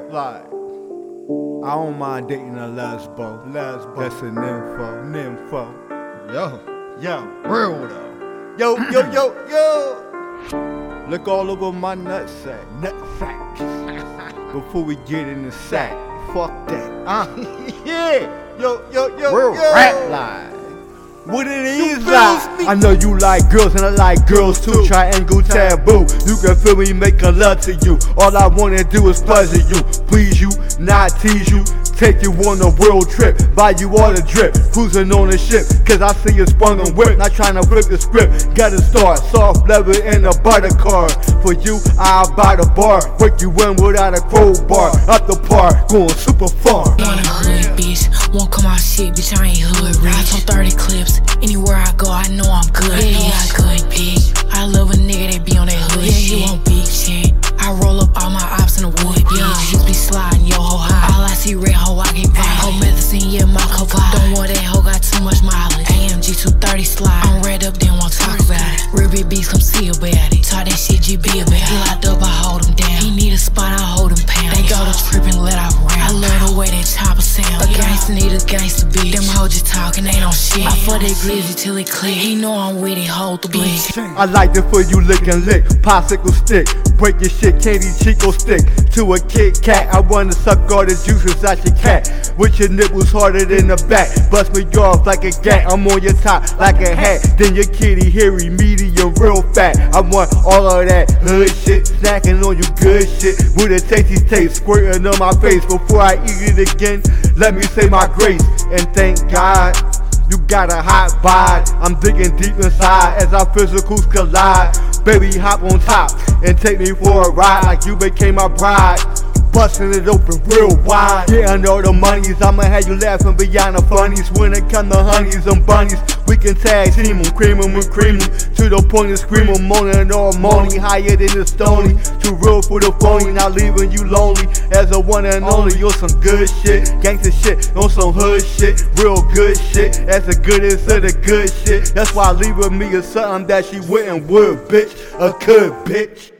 Like, I don't mind dating a lesbo. Lesbo. That's a nympho. Nympho. Yo, Yo. real though. Yo, yo, yo, yo. Look all over my nutsack. Nutsack. Before we get in the sack. Fuck that. Uh, yeah. Yo, yo, yo, Real yo. rap line. What it is like. I know you like girls and I like girls too. Triangle taboo. You can feel me making love to you. All I wanna do is pleasure you, please you, not tease you. Take you on a world trip, buy you all the drip, cruising on the ship. Cause I see you sprung and whip, not trying to flip the script. Gotta start soft leather in a butter car. For you, I'll buy the bar, break you in without a crowbar. Up the park, going super far. Want hood, bitch. Won't come out shit, bitch. I ain't hood rich. I told 30 clips. Anywhere I go, I know I'm good. Yeah, he got good, bitch. I love a nigga that be on that hood yeah, shit. he want big shit. I roll up all my ops in the wood, yeah. Just be sliding, yo, ho high. All I see red hoe, I get by. Whole medicine, yeah, my copa. Don't want that hoe, got too much mileage. AMG 230 slide. I'm red up, then won't talk about it. Real big beats, come see about it. Talk that shit, GB about it. He locked up, I hold him down. He need a spot, I gangster need a gangster bitch. Them hoes just talking, they don't shit. I fuck that glizzy till it click. He know I'm with it, hold the blick. I like it for you lick and lick, popsicle stick. Break your shit, candy Chico stick. To a Kit Kat, I wanna suck all the juices out your cat. With your nipples harder than the back. Bust me off like a gat, I'm on your top like a hat. Then your kitty hairy, medium, real fat. I want all of that hood shit, snacking on you good shit. With a tasty taste, squirting on my face. Before I eat it again, let me say my grace. And thank God. You got a hot vibe. I'm digging deep inside as our physicals collide. Baby, hop on top and take me for a ride like you became my bride. Busting it open real wide. Getting all the monies, I'ma have you laughing beyond the funnies. When it come to honeys and bunnies, we can tag team 'em, cream 'em and cream. To the point of scream 'em, moaning all morning, higher than the stony. Too real for the phony, not leaving you lonely. As a one and only, you're some good shit. Gangsta shit, on some hood shit. Real good shit, that's the goodest of the good shit. That's why leaving me is something that she wouldn't would, bitch. A good bitch.